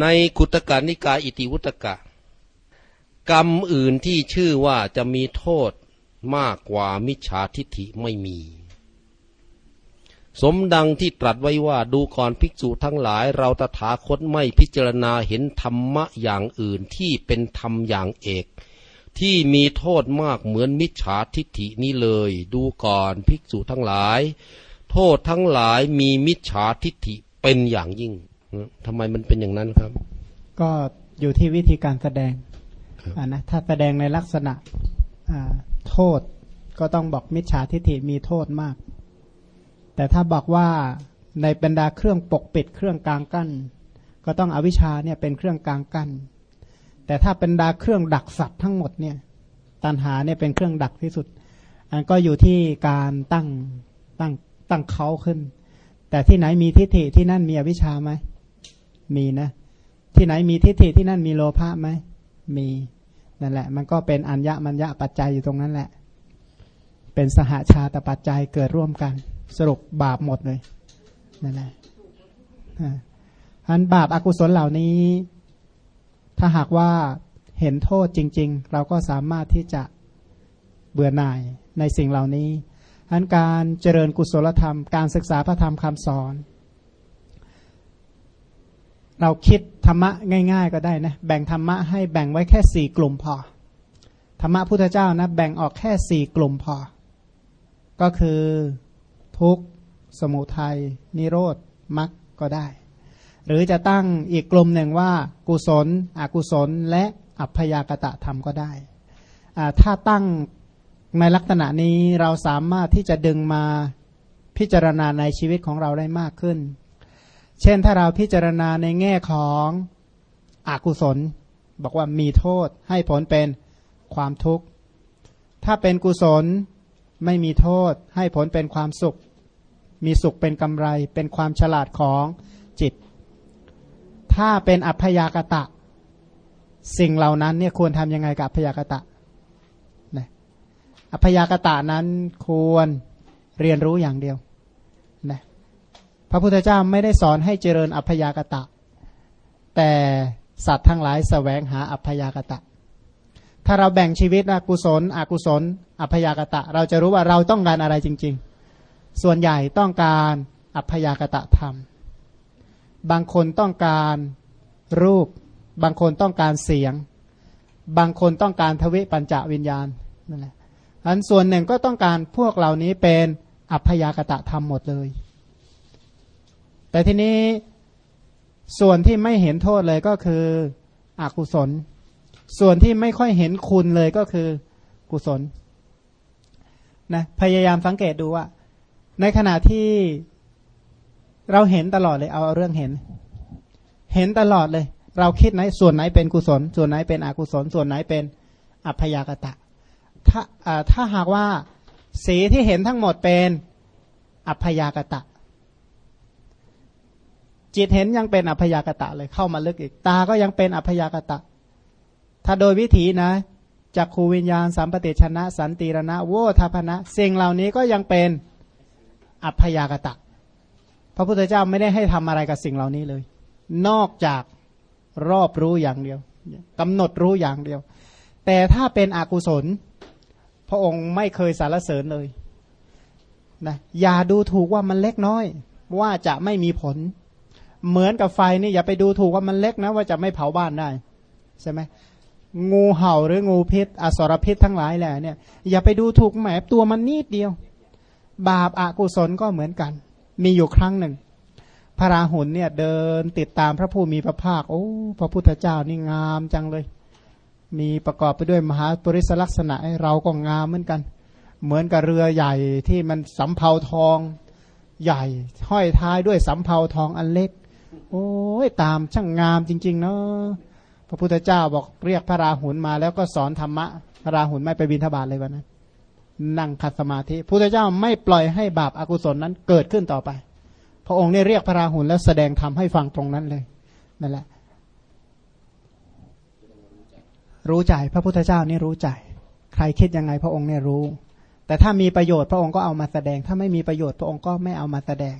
ในกุตกานิกายอิติวุตกะ กรรมอื่นที่ชื่อว่าจะมีโทษมากกว่ามิจฉาทิฏฐิไม่มี สมดังที่ตรัสไว้ว่าดูก่อนภิกษุทั้งหลายเราตถาคตไม่พิจารณาเห็นธรรมะอย่างอื่นที่เป็นธรรมอย่างเอก ที่มีโทษมากเหมือนมิจฉาทิฏฐินี้เลย ดูก่อนภิกษุทั้งหลาย โทษทั้งหลายมีมิจฉาทิฏฐิเป็นอย่างยิ่ง ทำไมมันเป็นอย่างนั้นครับ ก็อยู่ที่วิธีการแสดงอ่านะถ้าแสดงในลักษณะโทษก็ต้องบอกมิจฉาทิฏฐิมีโทษมาก แต่ถ้าบอกว่าในบรรดาเครื่องปกปิดเครื่องกลางกั้น ก็ต้องอวิชชาเนี่ยเป็นเครื่องกลางกั้น แต่ถ้าเป็นดาเครื่องดักสัตว์ทั้งหมดเนี่ยตันหาเนี่ยเป็นเครื่องดักที่สุด อันก็อยู่ที่การตั้งตั้งตั้งเขาขึ้น แต่ที่ไหนมีทิฏฐิที่นั่นมีอวิชชาไหม มีนะ ที่ไหนมีทิฏฐิที่นั่นมีโลภะไหมมีนั่นแหละ มันก็เป็นอัญญมัญญะปัจจัยอยู่ตรงนั้นแหละ เป็นสหาชาตปัจจัยเกิดร่วมกัน สรุปบาปหมดเลยนั่นแหละอันบาปอากุศลเหล่านี้ ถ้าหากว่าเห็นโทษจริง ๆ เราก็สามารถที่จะเบื่อหน่ายในสิ่งเหล่านี้อันการเจริญกุศลธรรม การศึกษาพระธรรมคำสอน เราคิดธรรมะง่าย ๆ ก็ได้นะแบ่งธรรมะให้แบ่งไว้แค่สี่กลุ่มพอธรรมะพุทธเจ้านะแบ่งออกแค่สี่กลุ่มพอ ก็คือทุกข์สมุทัยนิโรธมรรคก็ได้ หรือจะตั้งอีกกลุ่มหนึ่งว่า กุศล อกุศล และอัพยากตะธรรมก็ได้ ถ้าตั้งในลักษณะนี้เราสามารถที่จะดึงมาพิจารณาในชีวิตของเราได้มากขึ้น เช่นถ้าเราพิจารณาในแง่ของอกุศล บอกว่ามีโทษให้ผลเป็นความทุกข์ ถ้าเป็นกุศลไม่มีโทษให้ผลเป็นความสุข มีสุขเป็นกำไร เป็นความฉลาดของจิต ถ้าเป็นอัพยากตะ สิ่งเหล่านั้นเนี่ยควรทำยังไงกับอัพยากตะนะอัพยากตะนั้นควรเรียนรู้อย่างเดียว พระพุทธเจ้าไม่ได้สอนให้เจริญอัพยากตะ แต่สัตว์ทั้งหลายสแสวงหาอัพยากตะ ถ้าเราแบ่งชีวิตอกุศล อกุศล อัพยากตะ เราจะรู้ว่าเราต้องการอะไรจริง ๆ ส่วนใหญ่ต้องการอัพยากตะธรรม บางคนต้องการรูป บางคนต้องการเสียง บางคนต้องการทวิปัญจวิญญาณนั่นแหละอันส่วนหนึ่งก็ต้องการพวกเหล่านี้เป็นอัพยากตะธรรมหมดเลย แต่ทีนี้ส่วนที่ไม่เห็นโทษเลยก็คืออกุศล ส่วนที่ไม่ค่อยเห็นคุณเลยก็คือกุศลนะพยายามสังเกตดูว่า ในขณะที่เราเห็นตลอดเลยเอาเรื่องเห็น เห็นตลอดเลย เราคิดไหนส่วนไหนเป็นกุศล ส่วนไหนเป็นอกุศล ส่วนไหนเป็นอัพยากตะ ถ้าถ้าหากว่าสีที่เห็นทั้งหมดเป็นอัพยากตะ จิตเห็นยังเป็นอัพยากตะเลยเข้ามาลึกอีก ตาก็ยังเป็นอัพยากตะ ถ้าโดยวิถีนะจากขูวิญญาณสัมปติชนะ สันติรณะโวทพนะ สิ่งเหล่านี้ก็ยังเป็นอัพยากตะ พระพุทธเจ้าไม่ได้ให้ทำอะไรกับสิ่งเหล่านี้เลย นอกจากรอบรู้อย่างเดียวกำหนดรู้อย่างเดียว แต่ถ้าเป็นอกุศล พระองค์ไม่เคยสารเสริญเลยนะอย่าดูถูกว่ามันเล็กน้อย ว่าจะไม่มีผล เหมือนกับไฟนี่อย่าไปดูถูกว่ามันเล็กนะว่าจะไม่เผาบ้านได้ใช่ไหมงูเห่าหรืองูพิษ อสรพิษทั้งหลายแหละเนี่ยอย่าไปดูถูกแหมตัวมันนิดเดียว บาปอากุศลก็เหมือนกัน มีอยู่ครั้งหนึ่ง พระราหุลเนี่ยเดินติดตามพระผู้มีพระภาค โอ้พระพุทธเจ้านี่งามจังเลย มีประกอบไปด้วยมหาปริศลักษณะเราก็งามเหมือนกัน เหมือนกับเรือใหญ่ที่มันสำเภาทองใหญ่ห้อยท้ายด้วยสำเภาทองอันเล็ก โอ้ยตามช่างงามจริง ๆ เนาะพระพุทธเจ้าบอกเรียกพระราหุลมาแล้วก็สอนธรรมะพระราหุลไม่ไปบินทบาทเลยวันนั้นนั่งคัดสมาธิพระพุทธเจ้าไม่ปล่อยให้บาปอากุศลนั้นเกิดขึ้นต่อไป พระองค์เนี่ยเรียกพระราหุลแล้วแสดงธรรมให้ฟังตรงนั้นเลยนั่นแหละ รู้ใจพระพุทธเจ้านี่รู้ใจใครคิดยังไงพระองค์เนี่ยรู้ แต่ถ้ามีประโยชน์พระองค์ก็เอามาแสดง ถ้าไม่มีประโยชน์พระองค์ก็ไม่เอามาแสดง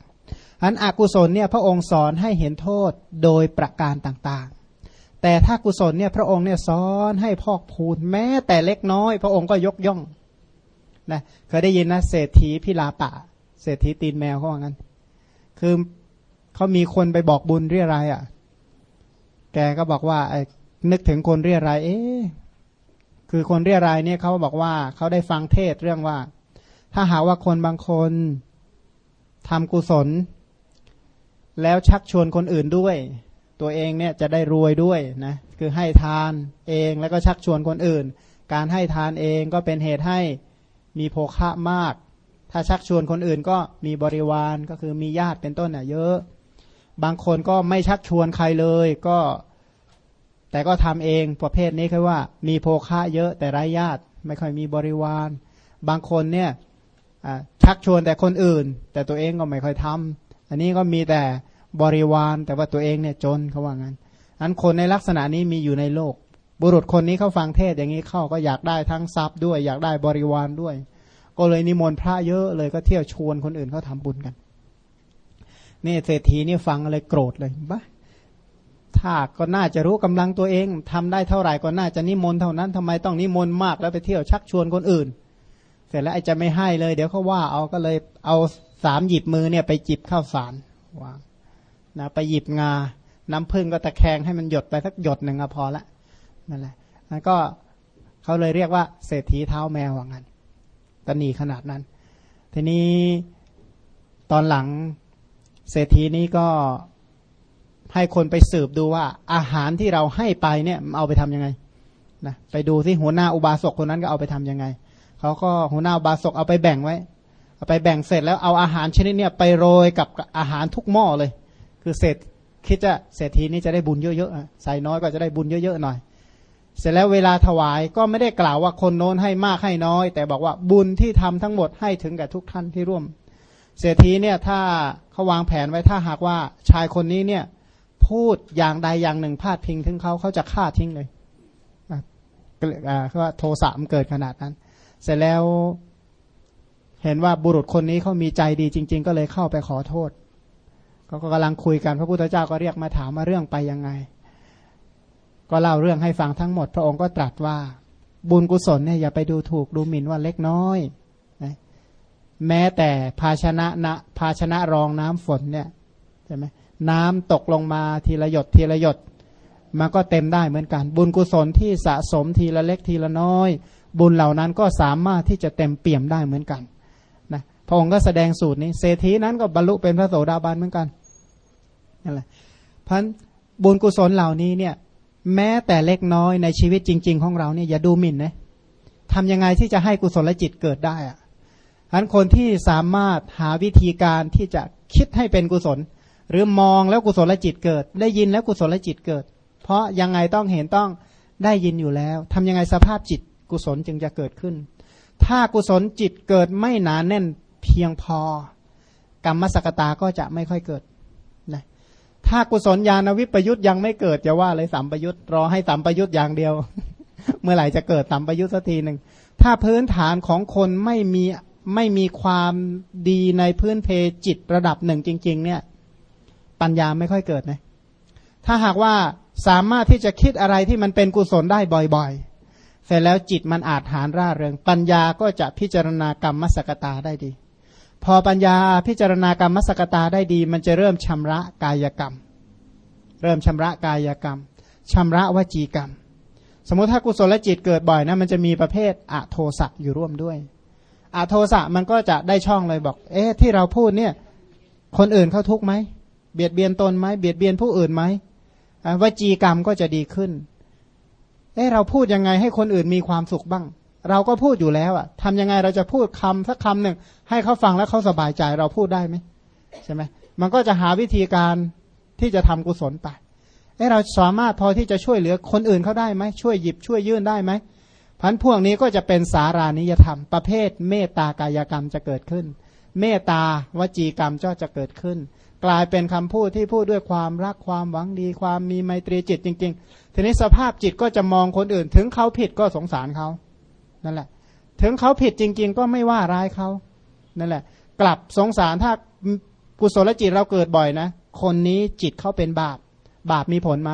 อันอกุศลเนี่ยพระองค์สอนให้เห็นโทษโดยประการต่างๆ แต่ถ้ากุศลเนี่ยพระองค์เนี่ยสอนให้พอกพูนแม้แต่เล็กน้อย พระองค์ก็ยกย่องนะเคยได้ยินนะเศรษฐีพิลาปะ เศรษฐีตีนแมวเขาว่างั้น คือเขามีคนไปบอกบุญเรียรายอะ แกก็บอกว่านึกถึงคนเรียรายเอ๊คือคนเรียรายเนี่ยเขาบอกว่าเขาได้ฟังเทศเรื่องว่า ถ้าหาว่าคนบางคนทำกุศล แล้วชักชวนคนอื่นด้วย ตัวเองเนี่ยจะได้รวยด้วยนะคือให้ทานเองแล้วก็ชักชวนคนอื่น การให้ทานเองก็เป็นเหตุให้มีโภคะมาก ถ้าชักชวนคนอื่นก็มีบริวารก็คือมีญาติเป็นต้นเนี่ยเยอะ บางคนก็ไม่ชักชวนใครเลยก็ แต่ก็ทำเองประเภทนี้คือว่า มีโภคะเยอะแต่ไร้ญาติไม่ค่อยมีบริวาร บางคนเนี่ยชักชวนแต่คนอื่น แต่ตัวเองก็ไม่ค่อยทำ อันนี้ก็มีแต่บริวารแต่ว่าตัวเองเนี่ยจนเขาว่างั้นอันคนในลักษณะนี้มีอยู่ในโลก บุรุษคนนี้เขาฟังเทศอย่างนี้เข้าก็อยากได้ทั้งทรัพย์ด้วย อยากได้บริวารด้วย ก็เลยนิมนต์พระเยอะเลยก็เที่ยวชวนคนอื่นเขาทาบุญกันนี่เศรษฐีนี่ฟังอะไรโกรธเลยบ้าถ้าก็น่าจะรู้กำลังตัวเองทำได้เท่าไหร่ก็น่าจะนิมนต์เท่านั้นทำไมต้องนิมนต์มากแล้วไปเที่ยวชักชวนคนอื่น เสร็จแล้วไอ้จะไม่ให้เลย เดี๋ยวเขาว่าเอาก็เลยเอา สามหยิบมือเนี่ยไปจิบข้าวสารวางนะไปหยิบงา น้ำพึ่งก็ตะแคงให้มันหยดไปสักหยดหนึ่งก็พอละนั่นแหละแล้วก็เขาเลยเรียกว่าเศรษฐีเท้าแมวว่างั้นตนีขนาดนั้น ทีนี้ตอนหลังเศรษฐีนี้ก็ให้คนไปสืบดูว่า อาหารที่เราให้ไปเนี่ยเอาไปทํำยังไงนะไปดูที่หัวหน้าอุบาสกคนนั้นก็เอาไปทํำยังไงเขาก็หัวหน้าอุบาสกเอาไปแบ่งไว้ ไปแบ่งเสร็จแล้วเอาอาหารชนิดเนี้ยไปโรยกับอาหารทุกหม้อเลย คือเศษคิดจะเศรษฐีนี้จะได้บุญเยอะๆใส่น้อยก็จะได้บุญเยอะๆหน่อย เสร็จแล้วเวลาถวายก็ไม่ได้กล่าวว่าคนโน้นให้มากให้น้อย แต่บอกว่าบุญที่ทำทั้งหมดให้ถึงกับทุกท่านที่ร่วม เศรษฐีเนี่ยถ้าเขาวางแผนไว้ถ้าหากว่าชายคนนี้เนี่ยพูดอย่างใดอย่างหนึ่งพาดพิงถึงเขาเขาจะฆ่าทิ้งเลยเพราว่าโทสะมันเกิดขนาดนั้น เสร็จแล้ว เห็นว่าบุรุษคนนี้เขามีใจดีจริง ๆ ก็เลยเข้าไปขอโทษก็กำลังคุยกันพระพุทธเจ้าก็เรียกมาถามมาเรื่องไปยังไง ก็เล่าเรื่องให้ฟังทั้งหมด พระองค์ก็ตรัสว่า บุญกุศลเนี่ยอย่าไปดูถูกดูหมิ่นว่าเล็กน้อยนะแม้แต่ภาชนะนะภาชนะรองน้ำฝนเนี่ยใช่ไหมน้ำตกลงมาทีละหยดทีละหยดมันก็เต็มได้เหมือนกัน บุญกุศลที่สะสมทีละเล็กทีละน้อย บุญเหล่านั้นก็สามารถที่จะเต็มเปี่ยมได้เหมือนกัน ระองค์ก็แสดงสูตรนี้เศรษฐีนั้นก็บรรลุเป็นพระโสดาบันเหมือนกันนั่นแหละพันบุญกุศลเหล่านี้เนี่ย แม้แต่เล็กน้อยในชีวิตจริง ๆ ของเราเนี่ยอย่าดูหมิ่นนะทำยังไงที่จะให้กุศลจิตเกิดได้อะอันคนที่สามารถหาวิธีการที่จะคิดให้เป็นกุศล หรือมองแล้วกุศลจิตเกิด ได้ยินแล้วกุศลจิตเกิด เพราะยังไงต้องเห็นต้องได้ยินอยู่แล้วทำยังไงสภาพจิตกุศลจึงจะเกิดขึ้น ถ้ากุศลจิตเกิดไม่หนานแน่น เพียงพอ กรรมสกตาก็จะไม่ค่อยเกิดถ้ากุศลญาณวิปยุทธ์ยังไม่เกิดจะว่าเลยสัมปยุทธ์รอให้สัมปยุทธ์อย่างเดียว เมื่อไหร่จะเกิดสัมปยุทธ์สักทีหนึ่งถ้าพื้นฐานของคนไม่มีไม่มีความดีในพื้นเพจิตระดับหนึ่งจริง ๆ เนี่ย ปัญญาไม่ค่อยเกิดนะถ้าหากว่าสามารถที่จะคิดอะไรที่มันเป็นกุศลได้บ่อยๆ เสร็จแล้วจิตมันอาจหารร่าเริงปัญญาก็จะพิจารณากรรมมสกตาได้ดี พอปัญญาพิจารณากรรมมสกตาได้ดี มันจะเริ่มชำระกายกรรม เริ่มชำระกายกรรมชำระวจีกรรม สมมติถ้ากุศลจิตเกิดบ่อยนะมันจะมีประเภทอะโทสะอยู่ร่วมด้วยอะโทสะมันก็จะได้ช่องเลยบอก เอ๊ะที่เราพูดเนี่ยคนอื่นเขาทุกข์ไหมเบียดเบียนตนไหมเบียดเบียนผู้อื่นไหมวจีกรรมก็จะดีขึ้นเอ๊ะเราพูดยังไงให้คนอื่นมีความสุขบ้าง เราก็พูดอยู่แล้วอะทำยังไงเราจะพูดคำสักคำหนึ่งให้เขาฟังแล้วเขาสบายใจเราพูดได้ไหมใช่ไหมมันก็จะหาวิธีการที่จะทำกุศลไปเอ้เราสามารถพอที่จะช่วยเหลือคนอื่นเขาได้ไหมช่วยหยิบช่วยยื่นได้ไหมพันพวกนี้ก็จะเป็นสารานิยธรรม ประเภทเมตตากายกรรมจะเกิดขึ้น เมตตาวจีกรรมก็จะเกิดขึ้น กลายเป็นคำพูดที่พูดด้วยความรักความหวังดี ความมีไมตรีจิตจริง ๆ ทีนี้สภาพจิตก็จะมองคนอื่น ถึงเขาผิดก็สงสารเขา นั่นแหละ ถึงเขาผิดจริง ๆ ก็ไม่ว่าร้ายเขานั่นแหละ กลับสงสารถ้ากุศลจิตเราเกิดบ่อยนะ คนนี้จิตเขาเป็นบาป บาปมีผลไหม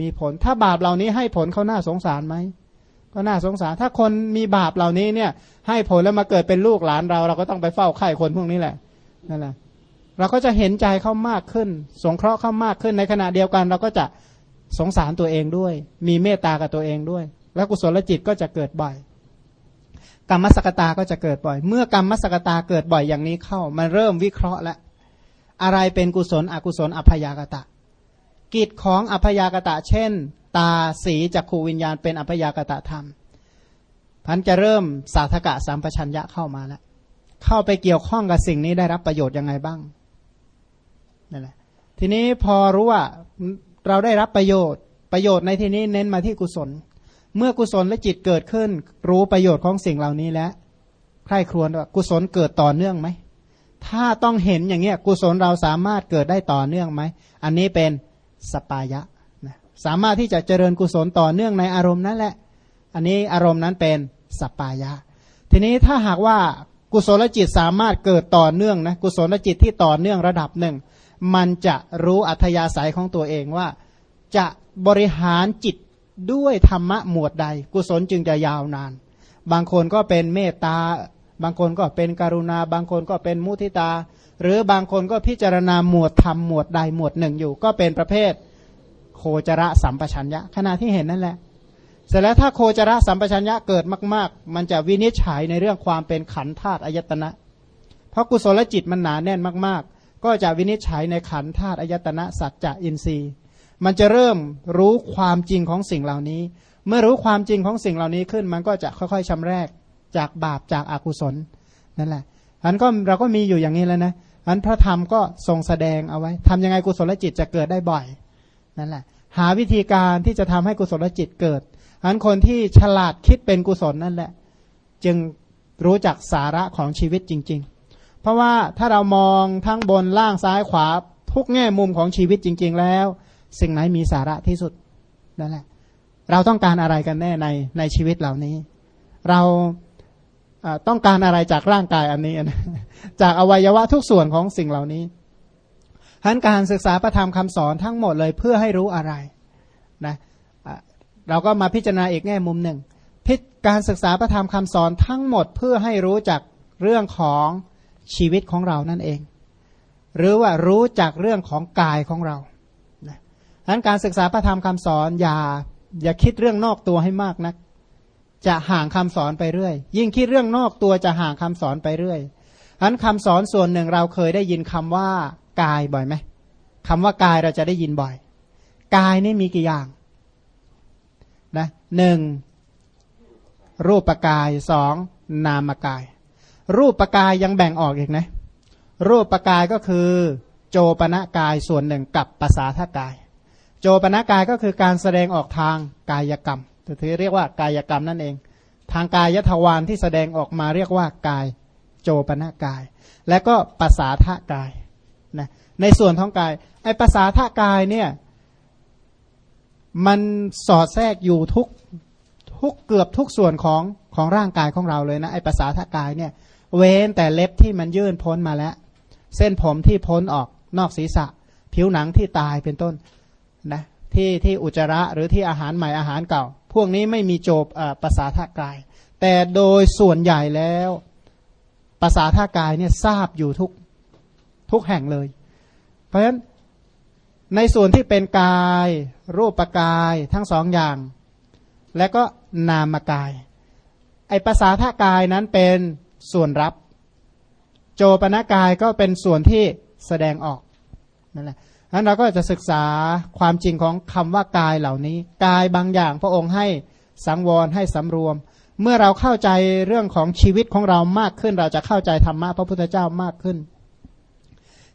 มีผล ถ้าบาปเหล่านี้ให้ผลเขาหน้าสงสารไหม ก็น่าสงสาร ถ้าคนมีบาปเหล่านี้เนี่ย ให้ผลแล้วมาเกิดเป็นลูกหลานเรา เราก็ต้องไปเฝ้าไข่คนพวกนี้แหละ นั่นแหละ เราก็จะเห็นใจเขามากขึ้น สงเคราะห์เขามากขึ้น ในขณะเดียวกัน เราก็จะสงสารตัวเองด้วย มีเมตตากับตัวเองด้วย แล้วกุศลจิตก็จะเกิดบ่อย กรรมสกตาก็จะเกิดบ่อย เมื่อกรรมสกตาเกิดบ่อยอย่างนี้เข้ามันเริ่มวิเคราะห์แล้วอะไรเป็นกุศล อกุศลอัพยากตะ กิจของอัพยากตะ เช่น ตาสีจักขูวิญญาณเป็นอัพยากตะธรรมพันจะเริ่มสาธกะสามปชัญญะเข้ามาแล้ว เข้าไปเกี่ยวข้องกับสิ่งนี้ได้รับประโยชน์ยังไงบ้างนั่นแหละทีนี้พอรู้ว่าเราได้รับประโยชน์ประโยชน์ในที่นี้เน้นมาที่กุศล เมื่อกุศลและจิตเกิดขึ้น รู้ประโยชน์ของสิ่งเหล่านี้แล้วใคร่ครวญว่ากุศลเกิดต่อเนื่องไหม ถ้าต้องเห็นอย่างเงี้ยกุศลเราสามารถเกิดได้ต่อเนื่องไหม อันนี้เป็นสปายะนะสามารถที่จะเจริญกุศลต่อเนื่องในอารมณ์นั้นแหละ อันนี้อารมณ์นั้นเป็นสปายะ ทีนี้ถ้าหากว่ากุศลจิตสามารถเกิดต่อเนื่องนะกุศลจิตที่ต่อเนื่องระดับหนึ่ง มันจะรู้อัธยาศัยของตัวเองว่า จะบริหารจิต ด้วยธรรมะหมวดใด กุศลจึงจะยาวนาน บางคนก็เป็นเมตตา บางคนก็เป็นกรุณา บางคนก็เป็นมุทิตา หรือบางคนก็พิจารณาหมวดธรรมหมวดใดหมวดหนึ่งอยู่ ก็เป็นประเภทโคจระสัมปชัญญะขณะที่เห็นนั่นแหละ เสร็จแล้วถ้าโคจระสัมปชัญญะเกิดมาก ๆ มันจะวินิจฉัยในเรื่องความเป็นขันธาตุอายตนะ เพราะกุศลจิตมันหนาแน่นมาก ๆ ก็จะวินิจฉัยในขันธาตุอายตนะสัจจะอินทรีย์ มันจะเริ่มรู้ความจริงของสิ่งเหล่านี้ เมื่อรู้ความจริงของสิ่งเหล่านี้ขึ้น มันก็จะค่อยๆชำแรกจากบาปจากอากุศลนั่นแหละอันก็เราก็มีอยู่อย่างนี้แล้วนะอันพระธรรมก็ทรงแสดงเอาไว้ทำยังไงกุศลจิตจะเกิดได้บ่อยนั่นแหละ หาวิธีการที่จะทำให้กุศลจิตเกิดอันคนที่ฉลาดคิดเป็นกุศลนั่นแหละ จึงรู้จักสาระของชีวิตจริง ๆ เพราะว่าถ้าเรามองทั้งบนล่างซ้ายขวาทุกแง่มุมของชีวิตจริง ๆ แล้ว สิ่งไหนมีสาระที่สุดนั่นแหละ เราต้องการอะไรกันแน่ในในชีวิตเหล่านี้ เราต้องการอะไรจากร่างกายอันนี้จากอวัยวะทุกส่วนของสิ่งเหล่านี้ทั้นการศึกษาประธรรมคำสอนทั้งหมดเลยเพื่อให้รู้อะไรนะเราก็มาพิจารณาอีกแง่มุมหนึ่งการศึกษาประธรรมคำสอนทั้งหมดเพื่อให้รู้จักเรื่องของชีวิตของเรานั่นเอง หรือว่ารู้จักเรื่องของกายของเรา นั้นการศึกษาพระธรรมคำสอนอย่าอย่าคิดเรื่องนอกตัวให้มากนัก จะห่างคำสอนไปเรื่อย ยิ่งคิดเรื่องนอกตัวจะห่างคำสอนไปเรื่อยดังนั้นคำสอนส่วนหนึ่งเราเคยได้ยินคำว่ากายบ่อยไหมคำว่ากายเราจะได้ยินบ่อย กายนี่มีกี่อย่างนะหนึ่งรูปกายสองนามกาย รูปกายยังแบ่งออกอีกนะรูปกายก็คือ โจปณะกายส่วนหนึ่งกับภาษาทากาย จปนากายก็คือการแสดงออกทางกายกรรมถือเรียกว่ากายกรรมนั่นเอง ทางกายทวารที่แสดงออกมาเรียกว่ากายโจปนากาย และก็ภาษาทากายนะในส่วนของกายไอ้ภาษาทากายเนี่ยมันสอดแทรกอยู่ทุกทุกเกือบทุกส่วนของของร่างกายของเราเลยนะไอ้ภาษาทากายเนี่ยเว้นแต่เล็บที่มันยื่นพ้นมาแล้ว เส้นผมที่พ้นออกนอกศีรษะ ผิวหนังที่ตายเป็นต้น นะที่ที่อุจจาระหรือที่อาหารใหม่อาหารเก่า พวกนี้ไม่มีโจบภาษาทากาย แต่โดยส่วนใหญ่แล้วภาษาท่ากายเนี่ยทราบอยู่ทุกทุกแห่งเลย เพราะฉะนั้นในส่วนที่เป็นกาย รูปกายทั้งสองอย่าง และก็นามกาย ไอภาษาท่ากายนั้นเป็นส่วนรับ โจปนากายก็เป็นส่วนที่แสดงออกนั่นแหละ นั้นเราก็จะศึกษาความจริงของคำว่ากายเหล่านี้ กายบางอย่างพระองค์ให้สังวรให้สำรวม เมื่อเราเข้าใจเรื่องของชีวิตของเรามากขึ้น เราจะเข้าใจธรรมะพระพุทธเจ้ามากขึ้น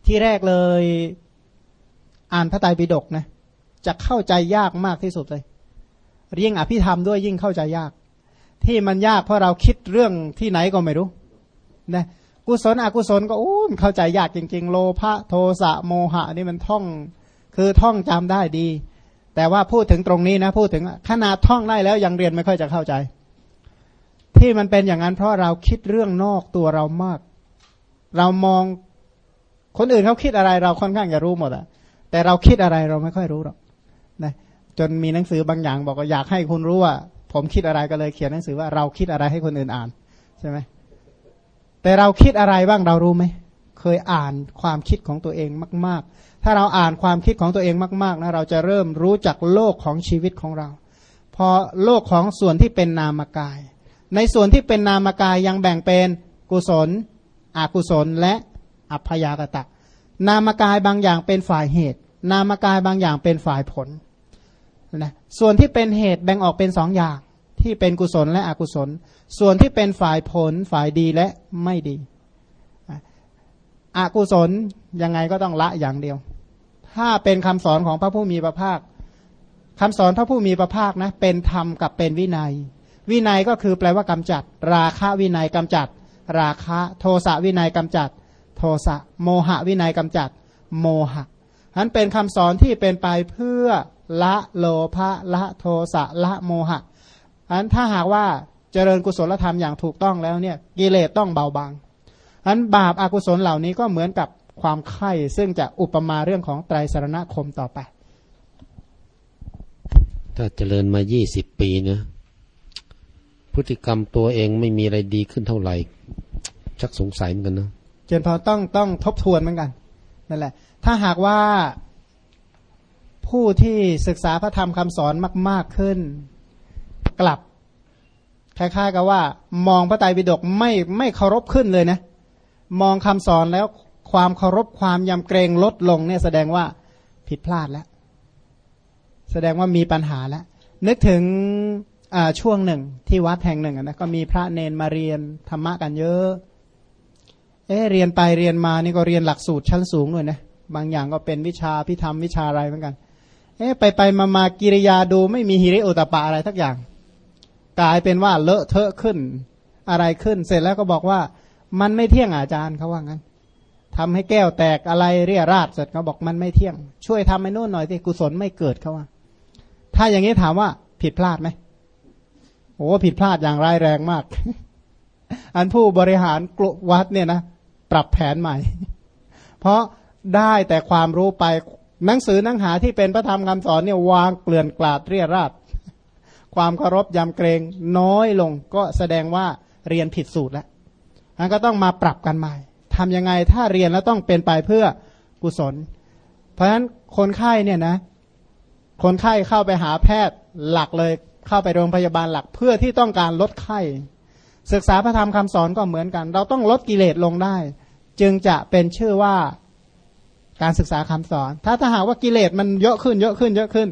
ที่แรกเลยอ่านพระไตรปิฎกนะจะเข้าใจยากมากที่สุดเลยยิ่งอภิธรรมด้วยยิ่งเข้าใจยาก ที่มันยากเพราะเราคิดเรื่องที่ไหนก็ไม่รู้นะ กุศลอกุศลก็อู้เข้าใจยากจริง ๆ โลภะโทสะโมหะนี่มันท่องคือท่องจำได้ดี แต่ว่าพูดถึงตรงนี้นะพูดถึงขนาดท่องได้แล้วยังเรียนไม่ค่อยจะเข้าใจ ที่มันเป็นอย่างนั้นเพราะเราคิดเรื่องนอกตัวเรามาก เรามองคนอื่นเขาคิดอะไรเราค่อนข้างจะรู้หมดอะแต่เราคิดอะไรเราไม่ค่อยรู้หรอกนะจนมีหนังสือบางอย่างบอกว่าอยากให้คุณรู้ว่า ผมคิดอะไรก็เลยเขียนหนังสือว่าเราคิดอะไรให้คนอื่นอ่านใช่ไหม แต่เราคิดอะไรบ้างเรารู้ไหม เคยอ่านความคิดของตัวเองมาก ๆ ถ้าเราอ่านความคิดของตัวเองมาก ๆ นะ เราจะเริ่มรู้จักโลกของชีวิตของเรา พอโลกของส่วนที่เป็นนามกาย ในส่วนที่เป็นนามกายยังแบ่งเป็นกุศล อกุศล และอัพยากตะ นามกายบางอย่างเป็นฝ่ายเหตุ นามกายบางอย่างเป็นฝ่ายผลนะส่วนที่เป็นเหตุแบ่งออกเป็นสองอย่าง ที่เป็นกุศลและอกุศล ส่วนที่เป็นฝ่ายผลฝ่ายดีและไม่ดี อกุศลยังไงก็ต้องละอย่างเดียว ถ้าเป็นคำสอนของพระผู้มีพระภาคคำสอนพระผู้มีพระภาคนะเป็นธรรมกับเป็นวินัย วินัยก็คือแปลว่ากำจัด ราคะวินัยกำจัด ราคะโทสะวินัยกำจัด โทสะโมหะวินัยกำจัด โมหะนั้นเป็นคำสอนที่เป็นไปเพื่อละโลภะละโทสะละโมหะ อันถ้าหากว่าเจริญกุศลธรรมอย่างถูกต้องแล้วเนี่ยกิเลสต้องเบาบางอันบาปอากุศลเหล่านี้ก็เหมือนกับความไข่ซึ่งจะอุปมาเรื่องของไตรสรณคมต่อไป ถ้าเจริญมายี่สิบปีนะพฤติกรรมตัวเองไม่มีอะไรดีขึ้นเท่าไหร่ ชักสงสัยเหมือนกันนะเจนพอต้องต้องทบทวนเหมือนกันนั่นแหละ ถ้าหากว่าผู้ที่ศึกษาพระธรรมคำสอนมาก ๆขึ้น กลับคล้ายๆกับว่า มองพระไตรปิฎกไม่ไม่เคารพขึ้นเลยนะ มองคำสอนแล้วความเคารพความยำเกรงลดลงเนี่ยแสดงว่าผิดพลาดแล้ว แสดงว่ามีปัญหาแล้ว นึกถึงช่วงหนึ่งที่วัดแห่งหนึ่งนะก็มีพระเนนมาเรียนธรรมะกันเยอะเอ๊เรียนไปเรียนมานี่ก็เรียนหลักสูตรชั้นสูงเลยนะบางอย่างก็เป็นวิชาพิธรรมวิชาอะไรเหมือนกัน เอ๊ไปไปมามากิริยาดูไม่มีฮิริโอตปะอะไรทักอย่าง กลายเป็นว่าเลอะเทอะขึ้น อะไรขึ้น เสร็จแล้วก็บอกว่า มันไม่เที่ยงอาจารย์เขาว่างั้นทำให้แก้วแตกอะไรเรียราดเสร็จเขาบอกมันไม่เที่ยง ช่วยทำให้นู่นหน่อยที่กุศลไม่เกิดเขาว่า ถ้าอย่างนี้ถามว่าผิดพลาดไหมโอ้ผิดพลาดอย่างร้ายแรงมาก อันผู้บริหารกลุวัดเนี่ยนะปรับแผนใหม่ เพราะได้แต่ความรู้ไปหนังสือหนังหาที่เป็นพระธรรมคำสอนเนี่ยวางเกลื่อนกลาดเรียราด ความเคารพยำเกรงน้อยลงก็แสดงว่าเรียนผิดสูตรแล้วมันก็ต้องมาปรับกันใหม่ทํำยังไงถ้าเรียนแล้วต้องเป็นไปเพื่อกุศล เพราะฉะนั้นคนไข้เนี่ยนะ คนไข้เข้าไปหาแพทย์หลักเลยเข้าไปโรงพยาบาลหลักเพื่อที่ต้องการลดไข้ ศึกษาพระธรรมคำสอนก็เหมือนกัน เราต้องลดกิเลสลงได้ จึงจะเป็นชื่อว่าการศึกษาคำสอน ถ้าถ้าหากว่ากิเลสมันเยอะขึ้นเยอะขึ้นเยอะขึ้น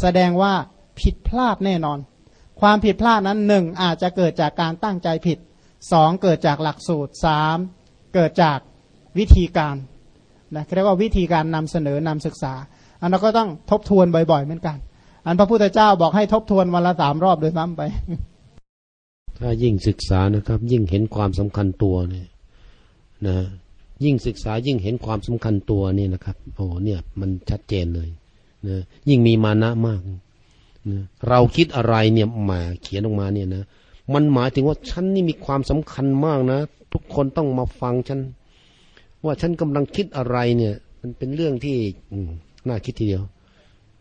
แสดงว่า ผิดพลาดแน่นอน ความผิดพลาดนั้นหนึ่งอาจจะเกิดจากการตั้งใจผิดสองเกิดจากหลักสูตรสามเกิดจากวิธีการนะเรียกว่าวิธีการนำเสนอนำศึกษา อันนั้นก็ต้องทบทวนบ่อยๆเหมือนกัน อันพระพุทธเจ้าบอกให้ทบทวนวันละสามรอบโดยซ้ำไป ถ้ายิ่งศึกษานะครับ ยิ่งเห็นความสำคัญตัวเนี่ยนะยิ่งศึกษายิ่งเห็นความสำคัญตัวนี่นะครับโอ้เนี่ยมันชัดเจนเลยนะยิ่งมีมานะมาก นะเราคิดอะไรเนี่ยมาเขียนออกมาเนี่ยนะ มันหมายถึงว่าฉันนี่มีความสำคัญมากนะ ทุกคนต้องมาฟังฉัน ว่าฉันกำลังคิดอะไรเนี่ย มันเป็นเรื่องที่น่าคิดทีเดียว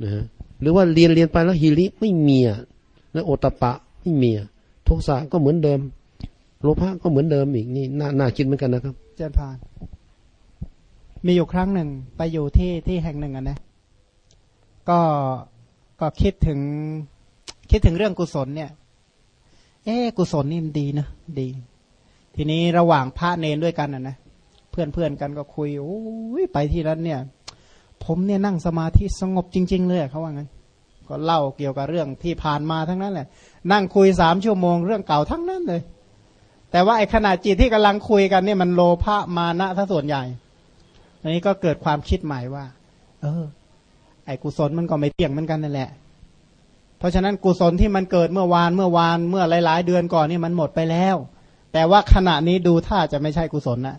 นะฮะหรือว่าเรียนเรียนไปแล้วฮิริไม่มีอะแล้วโอตปะไม่มีอะโทสะก็เหมือนเดิมโลภะก็เหมือนเดิมอีกนี่น่าน่าคิดเหมือนกันนะครับเจนพาน มีอยู่ครั้งหนึ่งไปอยู่ที่ที่แห่งหนึ่งอะนะ ก็ ก็คิดถึงคิดถึงเรื่องกุศลเนี่ย เอ๊กุศลนี่มันดีนะดี ทีนี้ระหว่างพระเนนด้วยกันนะนะเพื่อนเพื่อนกันก็คุยโอ้ยไปที่นั้นเนี่ย ผมเนี่ยนั่งสมาธิสงบจริง ๆ เลยเขาว่างั้น ก็เล่าเกี่ยวกับเรื่องที่ผ่านมาทั้งนั้นแหละนั่งคุยสามชั่วโมงเรื่องเก่าทั้งนั้นเลย แต่ว่าไอ้ขณะจิตที่กำลังคุยกันเนี่ยมันโลภะมานะถ้าส่วนใหญ่อันนี้ก็เกิดความคิดใหม่ว่า เออ ไอ้กุศลมันก็ไม่เที่ยงเหมือนกันนั่นแหละ เพราะฉะนั้นกุศลที่มันเกิดเมื่อวานเมื่อวานเมื่อหลาย ๆ เดือนก่อนนี่มันหมดไปแล้ว แต่ว่าขณะนี้ดูท่าจะไม่ใช่กุศลนะ